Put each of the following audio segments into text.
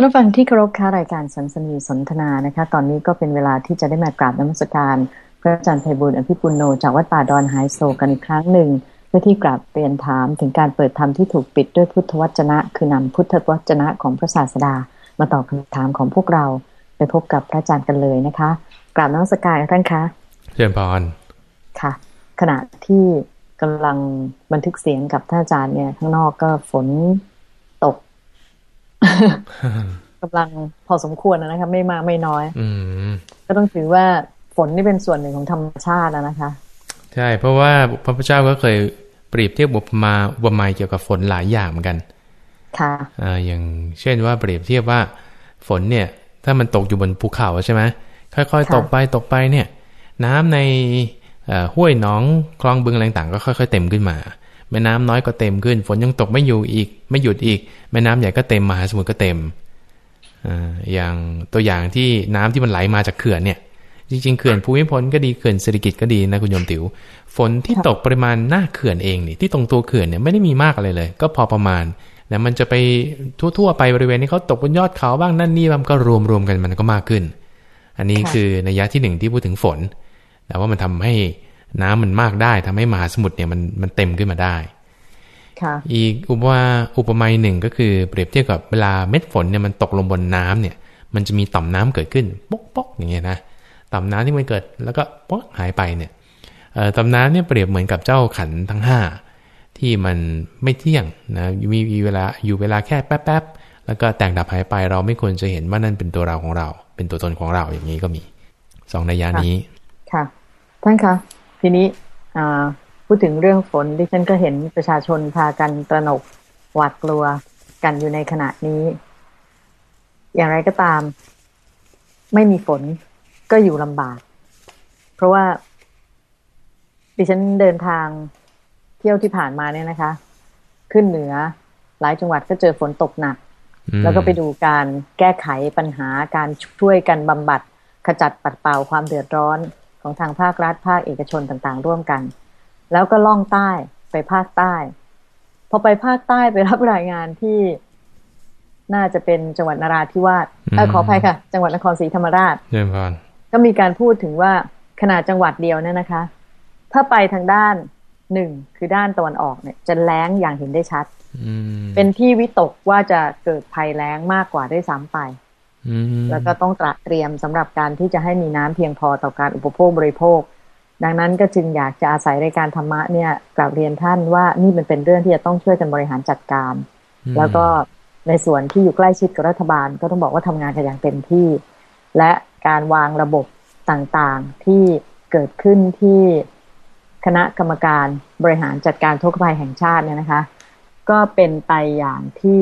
ท่านผู้ฟังที่เคารพค่ะรายการสันสนีสนทนานะคะ ตอนนี้ก็เป็นเวลาที่จะได้มากราบน้ำมศการ พระอาจารย์ไพบุญอภิปุโนจากวัดป่าดอนไฮโซกันอีกครั้งหนึ่ง เพื่อที่กราบเรียนถามถึงการเปิดธรรมที่ถูกปิดด้วยพุทธวจนะ คือนำพุทธวจนะของพระศาสดา มาตอบคำถามของพวกเราไปพบกับพระอาจารย์กันเลยนะคะ กราบน้ำมศการท่านคะเชิญพรค่ะ ขณะที่กำลังบันทึกเสียงกับท่านอาจารย์เนี่ยข้างนอกก็ฝน กำลังพอสมควรนะคะไม่มากไม่น้อย อืก็ต้องถือว่าฝนนี่เป็นส่วนหนึ่งของธรรมชาตินะคะ ใช่ เพราะว่าพระพุทธเจ้าก็เคยเปรียบเทียบบุปมาอุปมาเกี่ยวกับฝนหลายอย่างเหมือนกัน ค่ะอ่าอย่างเช่นว่าเปรียบเทียบว่า ฝนเนี่ย ถ้ามันตกอยู่บนภูเขาใช่ไหมค่อยๆ ตกไปตกไปเนี่ย น้ำในห้วยหนองคลองบึงอะไรต่างก็ค่อย ๆ เต็มขึ้นมา แม่น้ำน้อยก็เต็มขึ้น ฝนยังตกไม่อยู่อีก ไม่หยุดอีก แม่น้ำใหญ่ก็เต็มมหาสมุทรก็เต็มอย่างตัวอย่างที่น้ำที่มันไหลมาจากเขื่อนเนี่ย จริงๆเขื่อนภูมิพลก็ดีเขื่อนเศรษฐกิจก็ดีนะคุณโยมติว๋วฝนที่ตกปริมาณหน้าเขื่อนเองนี่ที่ตรงตัวเขื่อนเนี่ยไม่ได้มีมากอะไรเลย ก็พอประมาณนะมันจะไปทั่วๆไปบริเวณนี้เขาตกบนยอดเขาบ้างนั่นนี่มันก็รวมๆกันมันก็มากขึ้น อันนี้คือในยะที่หนึ่งที่พูดถึงฝนแต่ว่ามันทำให้ น้ำมันมากได้ทำให้มหาสมุทรเนี่ยมันมันเต็มขึ้นมาได้อีกอุปมาอุปมาหนึ่งก็คือเปรียบเทียบกับเวลาเม็ดฝนเนี่ยมันตกลงบนน้ำเนี่ย มันจะมีต่อมน้ำเกิดขึ้นปอกปอกอย่างเงี้ยนะต่อมน้ำที่มันเกิดแล้วก็ปอกหายไปเนี่ยต่อมน้ำเนี่ยเปรียบเหมือนกับเจ้าขันทั้งห้าที่มันไม่เที่ยงนะมีเวลาอยู่เวลาแค่แป๊บๆแล้วก็แตกดับหายไปเราไม่ควรจะเห็นว่านั่นเป็นตัวเราของเรา เป็นตัวตนของเราอย่างนี้ก็มีสองนัยยานี้ค่ะท่านคะ ทีนี้พูดถึงเรื่องฝนดิฉันก็เห็นประชาชนพากันตระหนกหวาดกลัวกันอยู่ในขณะนี้ อย่างไรก็ตาม ไม่มีฝนก็อยู่ลำบาก เพราะว่า ดิฉันเดินทางเที่ยวที่ผ่านมาเนี่ยนะคะ ขึ้นเหนือหลายจังหวัดก็เจอฝนตกหนัก แล้วก็ไปดูการแก้ไขปัญหาการช่วยกันบำบัดขจัดปัดเป่าความเดือดร้อน ของทางภาครัฐภาคเอกชนต่างๆ ร่วมกัน แล้วก็ล่องใต้ไปภาคใต้ พอไปภาคใต้ไปรับรายงานที่น่าจะเป็นจังหวัดนราธิวาสขออภัยค่ะ จังหวัดนครศรีธรรมราชเยี่ยมพก็มีการพูดถึงว่าขนาดจังหวัดเดียวเนี่ยนะคะ ถ้าไปทางด้านหนึ่งคือด้านตะวันออกเนี่ย จะแล้งอย่างเห็นได้ชัดเป็นที่วิตกว่าจะเกิดภัยแล้งมากกว่าได้ซ้ำไป แล้วก็ต้องตระเตรียมสำหรับการที่จะให้มีน้ำเพียงพอต่อการอุปโภคบริโภค ดังนั้นก็จึงอยากจะอาศัยรายการธรรมะเนี่ยกลับเรียนท่านว่านี่มันเป็นเรื่องที่จะต้องช่วยกันบริหารจัดการ แล้วก็ในส่วนที่อยู่ใกล้ชิดกับรัฐบาลก็ต้องบอกว่าทำงานกันอย่างเต็มที่ และการวางระบบต่างๆที่เกิดขึ้นที่คณะกรรมการบริหารจัดการทุกภัยแห่งชาติเนี่ยนะคะ ก็เป็นไปอย่างที่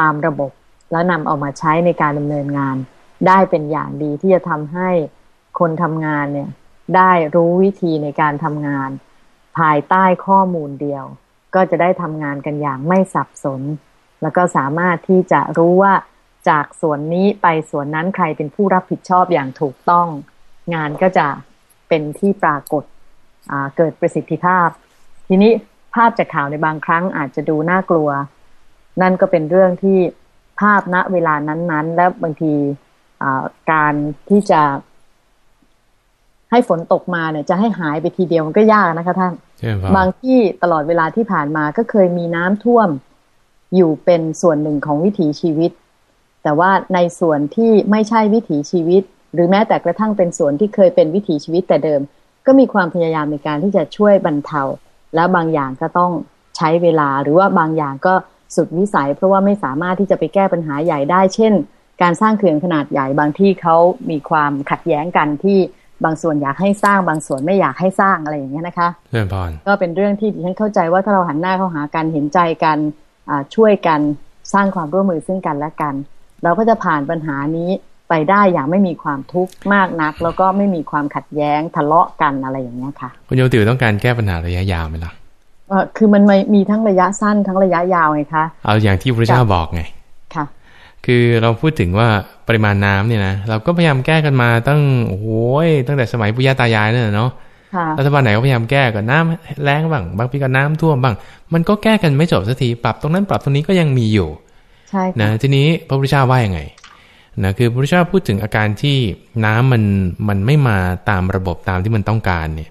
ตามระบบ แล้วนำเอามาใช้ในการดำเนินงาน ได้เป็นอย่างดีที่จะทำให้คนทำงานเนี่ยได้รู้วิธีในการทำงาน ภายใต้ข้อมูลเดียว ก็จะได้ทำงานกันอย่างไม่สับสน แล้วก็สามารถที่จะรู้ว่าจากส่วนนี้ไปส่วนนั้นใครเป็นผู้รับผิดชอบอย่างถูกต้อง งานก็จะเป็นที่ปรากฏเกิดประสิทธิภาพ ทีนี้ภาพจากข่าวในบางครั้งอาจจะดูน่ากลัว นั่นก็เป็นเรื่องที่ ภาพณเวลานั้นๆ และบางทีการที่จะ ให้ฝนตกมาเนี่ยจะให้หายไปทีเดียวมันก็ยากนะคะท่าน บางที่ตลอดเวลาที่ผ่านมาก็เคยมีน้ำท่วมอยู่เป็นส่วนหนึ่งของวิถีชีวิต แต่ว่าในส่วนที่ไม่ใช่วิถีชีวิต หรือแม้แต่กระทั่งเป็นส่วนที่เคยเป็นวิถีชีวิตแต่เดิม ก็มีความพยายามในการที่จะช่วยบรรเทา แล้วบางอย่างก็ต้องใช้เวลาหรือว่าบางอย่างก็ สุดวิสัย เพราะว่าไม่สามารถที่จะไปแก้ปัญหาใหญ่ได้ เช่น การสร้างเขื่อนขนาดใหญ่บางที่เขามีความขัดแย้งกันที่บางส่วนอยากให้สร้างบางส่วนไม่อยากให้สร้างอะไรอย่างเงี้ยนะคะเรื่องพรก็เป็นเรื่องที่ดิฉันเข้าใจว่าถ้าเราหันหน้าเข้าหากันเห็นใจกันช่วยกันสร้างความร่วมมือซึ่งกันและกัน เราก็จะผ่านปัญหานี้ไปได้อย่างไม่มีความทุกข์มากนัก แล้วก็ไม่มีความขัดแย้งทะเลาะกันอะไรอย่างเงี้ยค่ะ คุณโยติวต้องการแก้ปัญหาระยะยาวไหมล่ะ คือมันมีทั้งระยะสั้นทั้งระยะยาวไงคะ เอาอย่างที่พระเจ้าบอกไงคือเราพูดถึงว่าปริมาณน้ำเนี่ยนะ เราก็พยายามแก้กันมาตั้งโอ้โหตั้งแต่สมัยปุยาตายายเนี่ยเนาะรัฐบาลไหนก็พยายามแก้กันน้ำแรงบ้างบางปีก็น้ำท่วมบ้าง มันก็แก้กันไม่จบสักทีปรับตรงนั้นปรับตรงนี้ก็ยังมีอยู่ช่นะทีนี้พระพุทธเจ้าว่ายังไงนะคือพระพุทธเจ้าพูดถึงอาการที่น้ำมันมันไม่มาตามระบบตามที่มันต้องการเนี่ย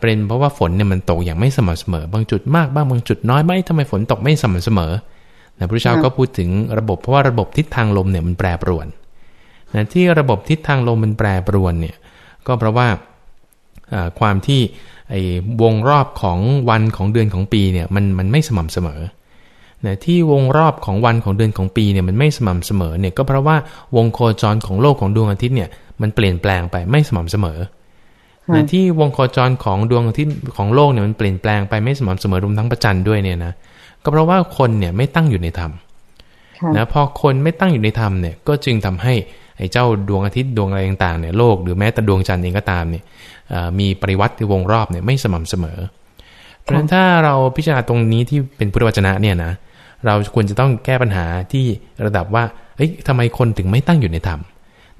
เป็นเพราะว่าฝนเนี่ยมันตกอย่างไม่สม่ำเสมอ บางจุดมากบ้างบางจุดน้อยไม่ทำไมฝนตกไม่สม่ำเสมอนะพระพุทธเจ้าก็พูดถึงระบบเพราะว่าระบบทิศทางลมเนี่ยมันแปรปรวนนะที่ระบบทิศทางลมมันแปรปรวนเนี่ยก็เพราะว่าความที่ไอ้วงรอบของวันของเดือนของปีเนี่ยมันมันไม่สม่ำเสมอนะที่วงรอบของวันของเดือนของปีเนี่ยมันไม่สม่ำเสมอเนี่ยก็เพราะว่าวงโคจรของโลกของดวงอาทิตย์เนี่ยมันเปลี่ยนแปลงไปไม่สม่ำเสมอ นะที่วงโคจรของดวงอาทิตย์ของโลกเนี่ยมันเปลี่ยนแปลงไปไม่สม่ำเสมอรวมทั้งประจันทร์ด้วยเนี่ยนะก็เพราะว่าคนเนี่ยไม่ตั้งอยู่ในธรรมนะพอคนไม่ตั้งอยู่ในธรรมเนี่ยก็จึงทำให้ไอ้เจ้าดวงอาทิตย์ดวงอะไรต่างๆเนี่ยโลกหรือแม้แต่ดวงจันทร์เองก็ตามเนี่ยมีปริวัติวงรอบเนี่ยไม่สม่ำเสมอ เพราะฉะนั้นถ้าเราพิจารณาตรงนี้ที่เป็นพุทธวจนะเนี่ยนะเราควรจะต้องแก้ปัญหาที่ระดับว่าเอ้ยทำไมคนถึงไม่ตั้งอยู่ในธรรม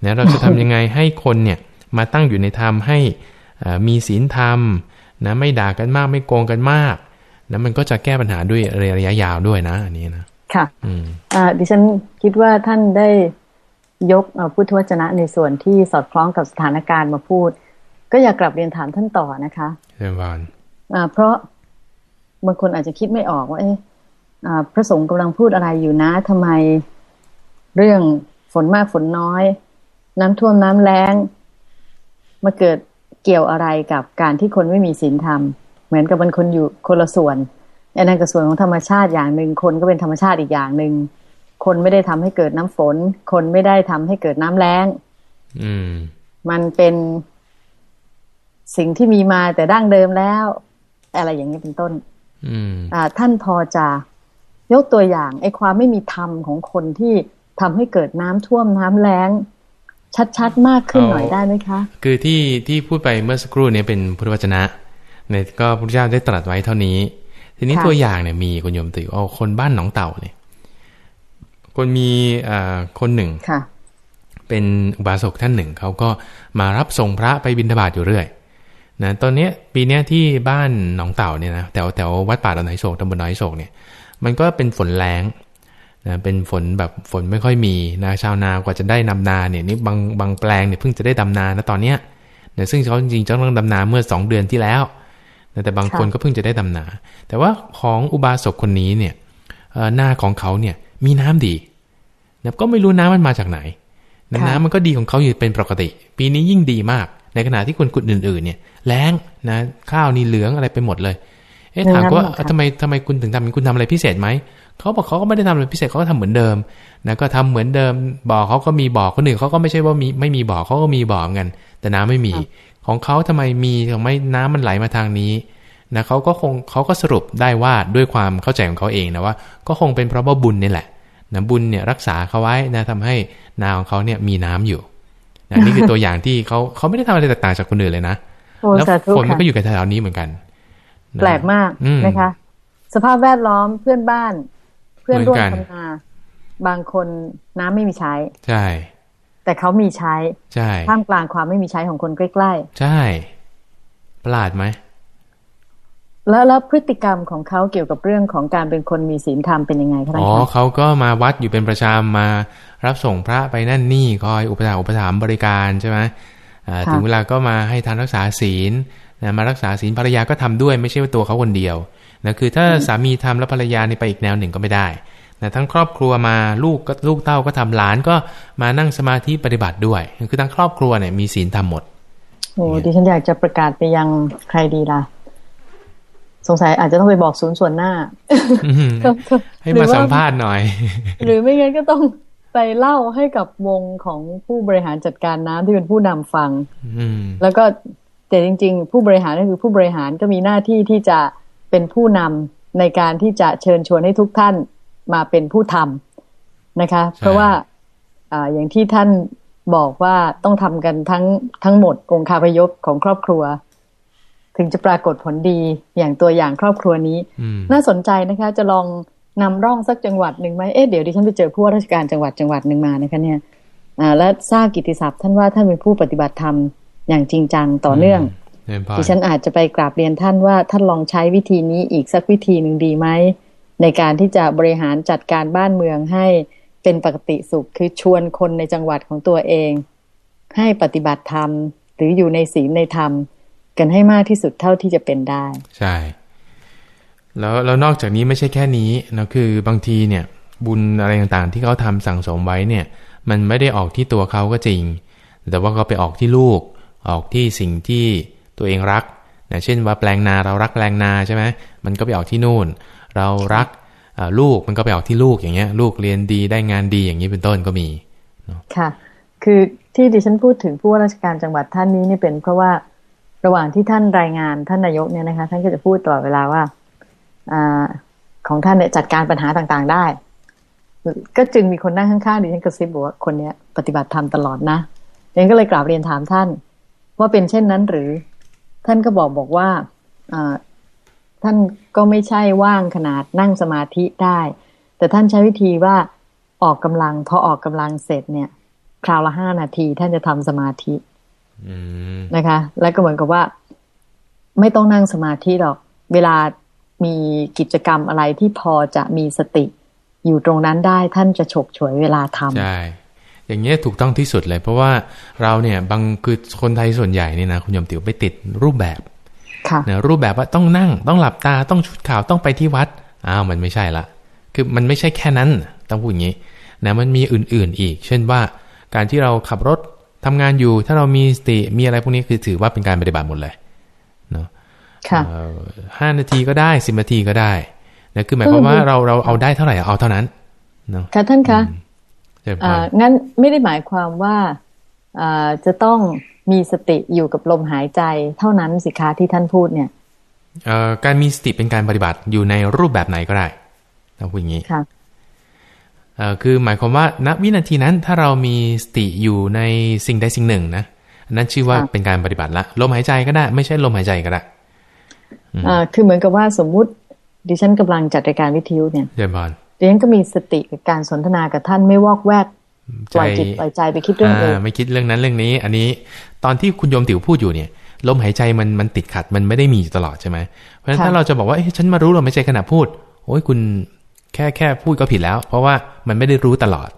นะเราจะทำยังไงให้คนเนี่ยมาตั้งอยู่ในธรรมให้ มีศีลธรรมนะไม่ด่ากันมากไม่โกงกันมากนะมันก็จะแก้ปัญหาด้วยระยะยาวด้วยนะ อันนี้นะค่ะอืมอ่าดิฉันคิดว่าท่านได้ยกพุทธวจนะในส่วนที่สอดคล้องกับสถานการณ์มาพูด ก็อยากกลับเรียนถามท่านต่อนะคะเรียนวานอ่าเพราะบางคนอาจจะคิดไม่ออกว่าเอ๊ะพระสงฆ์กำลังพูดอะไรอยู่นะทำไมเรื่องฝนมากฝนน้อย น้ำท่วมน้ำแล้ง มาเกิด เกี่ยวอะไรกับการที่คนไม่มีศีลธรรม เหมือนกับเป็นคนอยู่คนละส่วนอันนั้นกับส่วนของธรรมชาติอย่างหนึ่งคนก็เป็นธรรมชาติอีกอย่างหนึ่งคนไม่ได้ทำให้เกิดน้ำฝน คนไม่ได้ทำให้เกิดน้ำแล้ง อืม มันเป็นสิ่งที่มีมาแต่ดั้งเดิมแล้ว อะไรอย่างนี้เป็นต้น อืม อ่า ท่านพอจะยกตัวอย่างไอ้ความไม่มีธรรมของคนที่ทำให้เกิดน้ำท่วมน้ำแล้ง ชัดๆ มากขึ้นหน่อยได้ไหมคะ คือที่ที่พูดไปเมื่อสักครู่นี้เป็นพุทธวจนะเนี่ยก็พระพุทธเจ้าได้ตรัสไว้เท่านี้ ทีนี้ตัวอย่างเนี่ยมีคุณโยมติเอาคนบ้านหนองเต่าเนี่ย คนมีอ่าคนหนึ่งค่ะ เป็นอุบาสกท่านหนึ่งเขาก็มารับส่งพระไปบิณฑบาตอยู่เรื่อยนะตอนนี้ปีนี้ที่บ้านหนองเต่าเนี่ยนะแถวแถววัดป่าดอนไหโศกตำบลน้อยโศกเนี่ย มันก็เป็นฝนแรง นะเป็นฝนแบบฝนไม่ค่อยมีนะชาวนากว่าจะได้นำนาเนี่ยนี่บางบางแปลงเนี่ยเพิ่งจะได้ดำนานะตอนเนี้ยนะซึ่งเขาจริงๆจะต้องดำนาเมื่อสองเดือนที่แล้วนะแต่บางคนก็เพิ่งจะได้ดำนา แต่ว่าของอุบาสกคนนี้เนี่ยหน้าของเขาเนี่ยมีน้ำดีนะก็ไม่รู้น้ำมันมาจากไหน น้ำมันก็ดีของเขาอยู่เป็นปกติ ปีนี้ยิ่งดีมาก ในขณะที่คนกุดอื่น ๆ เนี่ยแล้งนะข้าวนี่เหลืองอะไรไปหมดเลย เอ๊ะถามว่าทำไมทำไมคุณถึงทำคุณทำอะไรพิเศษไหม เขาบอกเขาก็ไม่ได้ทำอะไรพิเศษเขาก็ทำเหมือนเดิมนะก็ทำเหมือนเดิมบ่อเขาก็มีบ่อคนอื่นเขาก็ไม่ใช่ว่ามีไม่มีบ่อเขาก็มีบ่อเหมือนกันแต่น้ำไม่มี ของเขาทำไมมีทำไมน้ำมันไหลมาทางนี้นะเขาก็คงเขาก็สรุปได้ว่าด้วยความเข้าใจของเขาเองนะว่า ก็คงเป็นเพราะว่าบุญนี่แหละนะบุญเนี่ยรักษาเขาไว้นะทำให้นาของเขาเนี่ยมีน้ำอยู่นะนี่คือตัวอย่างที่เขาเขาไม่ได้ทำอะไรแตกต่างจากคนอื่นเลยนะแล้วฝนมันก็อยู่กับแถวนี้เหมือนกัน แปลกมากนะคะ สภาพแวดล้อมเพื่อนบ้านเพื่อนร่วมทำงานบางคนน้ำไม่มีใช้ ใช่ แต่เขามีใช้ ใช่ท่ามกลางความไม่มีใช้ของคนใกล้ๆ ใช่ ประหลาดไหม แล้วแล้วพฤติกรรมของเขาเกี่ยวกับเรื่องของการเป็นคนมีศีลธรรมเป็นยังไงครับอ๋อเขาก็มาวัดอยู่เป็นประจำมา รับส่งพระไปนั่นนี่คอยอุปถัมภ์อุปถัมภ์บริการใช่ไหมถึงเวลาก็มาให้ทานรักษาศีล นะมารักษาศีลภรรยาก็ทำด้วยไม่ใช่ว่าตัวเขาคนเดียวนะคือถ้าสามีทำแล้วภรรยานี่ไปอีกแนวหนึ่งก็ไม่ได้นะทั้งครอบครัวมาลูกก็ลูกเต้าก็ทำหลานก็มานั่งสมาธิปฏิบัติด้วย คือทั้งครอบครัวเนี่ยมีศีลทำหมดโอ้ดิฉันอยากจะประกาศไปยังใครดีล่ะ สงสัยอาจจะต้องไปบอกศูนย์ส่วนหน้าให้มาสัมภาษณ์หน่อย หรือไม่งั้นก็ต้องไปเล่าให้กับวงของผู้บริหารจัดการน้ำที่เป็นผู้นำฟังแล้วก็ แต่จริง ๆ ผู้บริหารก็คือผู้บริหารก็มีหน้าที่ที่จะเป็นผู้นำในการที่จะเชิญชวนให้ทุกท่านมาเป็นผู้ทำนะคะ เพราะว่าอ่าอย่างที่ท่านบอกว่าต้องทำกันทั้งทั้งหมดองค์คาพยพของครอบครัว ถึงจะปรากฏผลดีอย่างตัวอย่างครอบครัวนี้ น่าสนใจนะคะ จะลองนำร่องสักจังหวัดหนึ่งไหมเอ๊ะเดี๋ยวดิฉันไปเจอผู้ว่าราชการจังหวัดจังหวัดหนึ่งมานะคะเนี่ยอ่าและทราบกิติศัพท์ท่านว่าท่านเป็นผู้ปฏิบัติธรรม อย่างจริงจังต่อเนื่องดิฉันอาจจะไปกราบเรียนท่านว่าท่านลองใช้วิธีนี้อีกสักวิธีหนึ่งดีไหม ในการที่จะบริหารจัดการบ้านเมืองให้เป็นปกติสุขคือชวนคนในจังหวัดของตัวเอง ให้ปฏิบัติธรรม หรืออยู่ในศีลในธรรม กันให้มากที่สุดเท่าที่จะเป็นได้ ใช่ แล้วแล้วนอกจากนี้ไม่ใช่แค่นี้นะคือบางทีเนี่ย บุญอะไรต่างๆ ที่เขาทำสั่งสมไว้เนี่ย มันไม่ได้ออกที่ตัวเขาก็จริง แต่ว่าก็ไปออกที่ลูก ออกที่สิ่งที่ตัวเองรักนะเช่นว่าแปลงนาเรารักแปลงนาใช่ไหมมันก็ไปออกที่นู่น เรารักลูกมันก็ไปออกที่ลูกอย่างเงี้ย ลูกเรียนดีได้งานดีอย่างนี้เป็นต้นก็มีค่ะ คือที่ดิฉันพูดถึงผู้ว่าราชการจังหวัดท่านนี้นี่เป็นเพราะว่าระหว่างที่ท่านรายงานท่านนายกเนี่ยนะคะ ท่านก็จะพูดตลอดเวลาว่าอของท่านเนี่ยจัดการปัญหาต่างๆได้ ก็จึงมีคนนั่งข้างๆดิฉันกระซิบบอกว่าคนเนี้ยปฏิบัติธรรมตลอดนะดิฉันก็เลยกราบเรียนถามท่าน ว่าเป็นเช่นนั้นหรือ ท่านก็บอกบอกว่าท่านก็ไม่ใช่ว่างขนาดนั่งสมาธิได้ แต่ท่านใช้วิธีว่าออกกำลังพอออกกำลังเสร็จเนี่ย คราวละห้านาทีท่านจะทำสมาธินะคะ แล้วก็เหมือนกับว่า ไม่ต้องนั่งสมาธิหรอก เวลามีกิจกรรมอะไรที่พอจะมีสติอยู่ตรงนั้นได้ท่านจะฉกฉวยเวลาทำใช่ อย่างเงี้ยถูกต้องที่สุดเลย เพราะว่าเราเนี่ยบางคือคนไทยส่วนใหญ่นี่นะคุณยมติ๋วไปติดรูปแบบนะรูปแบบว่าต้องนั่งต้องหลับตาต้องชุดข่าวต้องไปที่วัดอ้าวมันไม่ใช่ละ คือมันไม่ใช่แค่นั้นต้องพูดอย่างนี้นะมันมีอื่นๆอีก เช่นว่า การที่เราขับรถทำงานอยู่ ถ้าเรามีสติมีอะไรพวกนี้คือถือว่าเป็นการปฏิบัติหมดเลยเนาะห้านาทีก็ได้สิบนาทีก็ได้นะคือหมายความว่าเราเราเอาได้เท่าไหร่เอาเท่านั้นเนาะค่ะท่านคะ งั้นไม่ได้หมายความว่าจะต้องมีสติอยู่กับลมหายใจเท่านั้นสิคะที่ท่านพูดเนี่ยการมีสติเป็นการปฏิบัติอยู่ในรูปแบบไหนก็ได้ต้องพูดอย่างนี้ค่ะคือหมายความว่าณวินาทีนั้นถ้าเรามีสติอยู่ในสิ่งใดสิ่งหนึ่งนะนั่นชื่อว่าเป็นการปฏิบัติละลมหายใจก็ได้ ไม่ใช่ลมหายใจก็ได้อ่าคือเหมือนกับว่าสมมุติดิฉันกำลังจัดรายการวิทยุเนี่ยเดี๋ยวบอ ลดิฉันก็มีสติกับการสนทนากับท่านไม่วอกแวกปล่อยจิตปล่อยใจไปคิดเรื่องอื่นไม่คิดเรื่องนั้นเรื่องนี้ อันนี้ตอนที่คุณโยมติ๋วพูดอยู่เนี่ยลมหายใจมันมันติดขัดมันไม่ได้มีตลอดใช่ไหมเพราะฉะนั้นถ้าเราจะบอกว่าเอ้ฉันมารู้ลมหายใจขณะพูด โอ้ยคุณแค่แค่พูดก็ผิดแล้ว เพราะว่ามันไม่ได้รู้ตลอด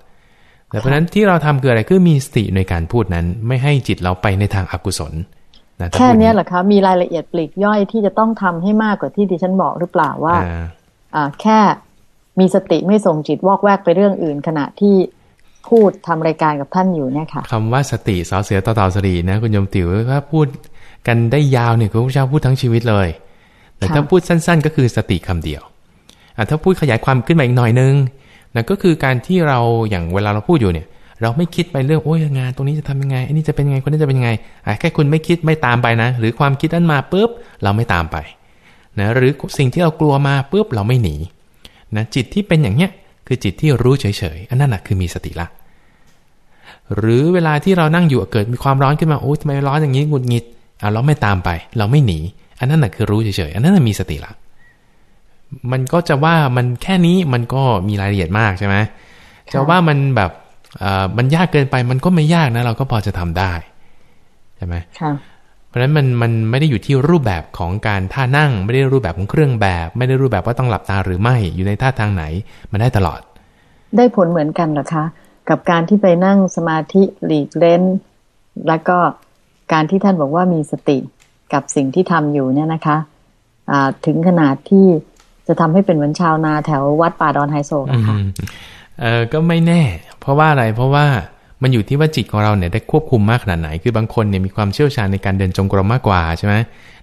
แต่เพราะฉะนั้นที่เราทำคืออะไรคือมีสติในการพูดนั้น ไม่ให้จิตเราไปในทางอกุศลแค่นี้แหละคะมีรายละเอียดปลีกย่อยที่จะต้องทำให้มากกว่าที่ดิฉันบอกหรือเปล่าว่า อ่าแค่ มีสติไม่ส่งจิตวอกแวกไปเรื่องอื่น ขณะที่พูดทำรายการกับท่านอยู่เนี่ยค่ะคำว่าสติสอเสือต่อต่อสรีนะ คุณยมติ๋วถ้าพูดกันได้ยาวเนี่ยคุณพระเจ้าพูดทั้งชีวิตเลย แต่ถ้าพูดสั้น ๆ ก็คือสติคำเดียวถ้าพูดขยายความขึ้นมาอีกหน่อยนึงนั่นก็คือการที่เราอย่างเวลาเราพูดอยู่เนี่ย เราไม่คิดไปเรื่องโอ้ยงานตรงนี้จะทำยังไงอันนี้จะเป็นยังไงคนนี้จะเป็นยังไงแค่คุณไม่คิดไม่ตามไปนะ หรือความคิดนั้นมาปุ๊บเราไม่ตามไปนะหรือสิ่งที่เรากลัวมาปุ๊บเราไม่หนี นะจิตที่เป็นอย่างเนี้ยคือจิตที่รู้เฉยๆอันนั้นนะคือมีสติละ หรือเวลาที่เรานั่งอยู่เกิดมีความร้อนขึ้นมาโอ้ยทำไมร้อนอย่างนี้หงุดหงิดอะเราไม่ตามไป เราไม่หนี อันนั้นนะคือรู้เฉยๆอันนั้นนะมีสติละมันก็จะว่ามันแค่นี้มันก็มีรายละเอียดมากใช่ไหมจะว่ามันแบบมันยากเกินไปมันก็ไม่ยากนะ เราก็พอจะทำได้ใช่ไหม เพราะฉะนั้นมันมันไม่ได้อยู่ที่รูปแบบของการท่านั่ง ไม่ได้รูปแบบของเครื่องแบบ ไม่ได้รูปแบบว่าต้องหลับตาหรือไม่อยู่ในท่าทางไหน มันได้ตลอด ได้ผลเหมือนกันหรอคะ กับการที่ไปนั่งสมาธิหลีกเล่น แล้วก็การที่ท่านบอกว่ามีสติกับสิ่งที่ทำอยู่เนี่ยนะคะะถึงขนาดที่จะทำให้เป็นเหมือนชาวนาแถววัดป่าดอนไฮโซนะคะเออก็ไม่แน่ เพราะว่าอะไรเพราะว่า มันอยู่ที่ว่าจิตของเราเนี่ยได้ควบคุมมากขนาดไหน คือบางคนเนี่ยมีความเชี่ยวชาญในการเดินจงกรมมากกว่าใช่ไหม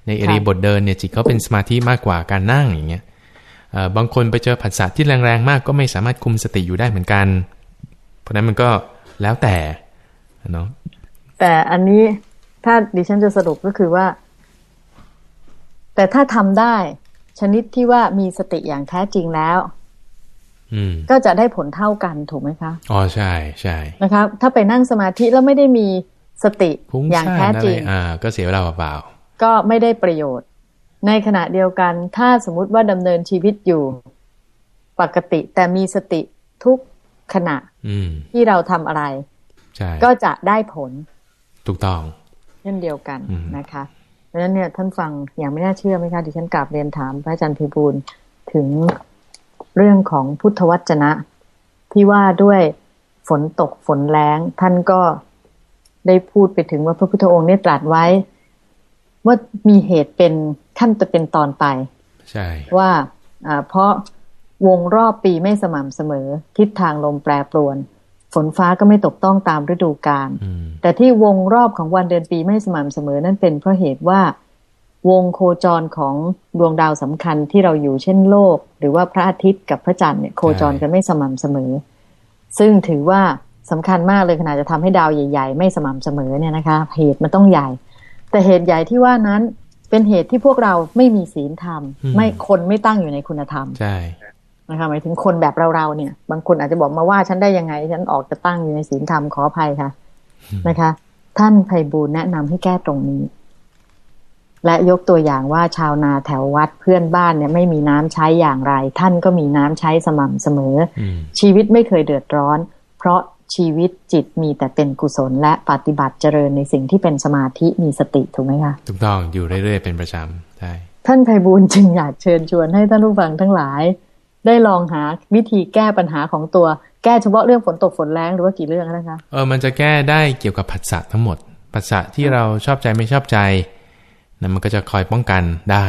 ในเอรีบทเดินเนี่ยจิตเขาเป็นสมาธิมากกว่าการนั่งอย่างเงี้ยบางคนไปเจอผัสสะที่แรงๆมากก็ไม่สามารถคุมสติอยู่ได้เหมือนกัน เพราะนั้นมันก็แล้วแต่เนาะแต่อันนี้ถ้าดิฉันจะสรุปก็คือว่า แต่ถ้าทำได้ชนิดที่ว่ามีสติอย่างแท้จริงแล้ว ก็จะได้ผลเท่ากันถูกไหมคะอ๋อใช่ใช่นะครับ ถ้าไปนั่งสมาธิแล้วไม่ได้มีสติอย่างแท้จริงอ่า ก็เสียเวลาเปล่าก็ไม่ได้ประโยชน์ ในขณะเดียวกัน ถ้าสมมุติว่าดำเนินชีวิตอยู่ ปกติแต่มีสติทุกขณะที่เราทำอะไร ก็จะได้ผล ถูกต้องเช่นเดียวกันนะคะเพราะฉะนั้นเนี่ยท่านฟังอย่างไม่น่าเชื่อไหมคะดิฉันกลับเรียนถามพระอาจารย์พิบูลถึง เรื่องของพุทธวจนะ ที่ว่าด้วยฝนตกฝนแรงท่านก็ได้พูดไปถึงว่าพระพุทธองค์เนี่ยตรัสไว้ ว่ามีเหตุเป็นขั้นจะเป็นตอนไป ใช่ ว่าเพราะวงรอบปีไม่สม่ำเสมอ ทิศทางลมแปรปรวน ฝนฟ้าก็ไม่ตกต้องตามฤดูกาลแต่ที่วงรอบของวันเดือนปีไม่สม่ำเสมอนั่นเป็นเพราะเหตุว่า วงโคจรของดวงดาวสำคัญที่เราอยู่เช่นโลก หรือว่าพระอาทิตย์กับพระจันทร์เนี่ยโคจรกันไม่สม่ำเสมอ ซึ่งถือว่าสำคัญมากเลยขนาดจะทำให้ดาวใหญ่ ๆ ไม่สม่ำเสมอเนี่ยนะคะเหตุมันต้องใหญ่ แต่เหตุใหญ่ที่ว่านั้นเป็นเหตุที่พวกเราไม่มีศีลธรรม ไม่คนไม่ตั้งอยู่ในคุณธรรมใช่นะคะหมายถึงคนแบบเราๆเนี่ย บางคนอาจจะบอกมาว่าฉันได้ยังไง ฉันออกจะตั้งอยู่ในศีลธรรมขออภัยค่ะนะคะ ท่านไพบูลแนะนำให้แก้ตรงนี้ และยกตัวอย่างว่าชาวนาแถววัดเพื่อนบ้านเนี่ยไม่มีน้ำใช้อย่างไร ท่านก็มีน้ำใช้สม่ำเสมอ ชีวิตไม่เคยเดือดร้อน เพราะชีวิตจิตมีแต่เป็นกุศล และปฏิบัติเจริญในสิ่งที่เป็นสมาธิมีสติถูกไหมคะถูกต้องอยู่เรื่อยๆเป็นประจำใช่ท่านไพบูลจึงอยากเชิญชวนให้ท่านผู้ฟังทั้งหลาย ได้ลองหาวิธีแก้ปัญหาของตัว แก้เฉพาะเรื่องฝนตกฝนแรงหรือว่ากี่เรื่องนะคะเออมันจะแก้ได้เกี่ยวกับผัสสะทั้งหมดผัสสะที่เราชอบใจไม่ชอบใจ นั่นมันก็จะคอยป้องกันได้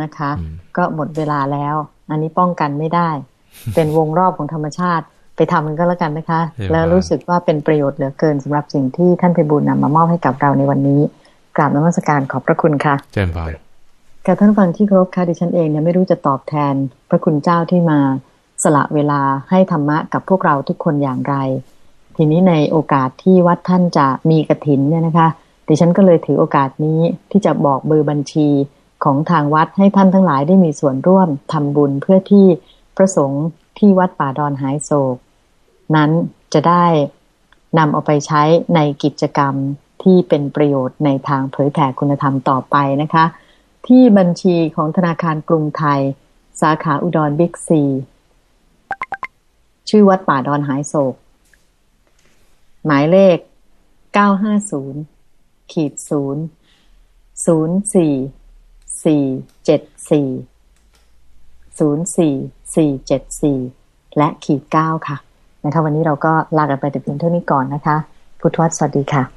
นะคะ ก็หมดเวลาแล้ว อันนี้ป้องกันไม่ได้ เป็นวงรอบของธรรมชาติไปทำกันก็แล้วกันนะคะ แล้วรู้สึกว่าเป็นประโยชน์เหลือเกินสำหรับสิ่งที่ท่านพิบูลนำมามอบให้กับเราในวันนี้กราบนมัสการขอบพระคุณค่ะเจริญพรค่ะท่านฟังที่ครบค่ะดิฉันเองเนี่ยไม่รู้จะตอบแทน พระคุณเจ้าที่มาสละเวลาให้ธรรมะกับพวกเราทุกคนอย่างไร ทีนี้ในโอกาสที่วัดท่านจะมีกระถินเนี่ยนะคะ ดิฉันก็เลยถือโอกาสนี้ที่จะบอกเบอร์บัญชีของทางวัดให้ท่านทั้งหลายได้มีส่วนร่วมทำบุญเพื่อที่พระสงฆ์ที่วัดป่าดอนหายโศก นั้นจะได้นำเอาไปใช้ในกิจกรรมที่เป็นประโยชน์ในทางเผยแผ่คุณธรรมต่อไปนะคะ ที่บัญชีของธนาคารกรุงไทย สาขาอุดรบิ๊กซี ชื่อวัดป่าดอนหายโศก หมายเลข 950 ขีดศูนย์ศูนย์สี่สี่เจ็ดสี่ศูนย์สี่สี่เจ็ดสี่และขีดเก้าค่ะนะคะวันนี้เราก็ลากันไปแต่เพียงเท่านี้ก่อนนะคะ พุทธวัตรสวัสดีค่ะ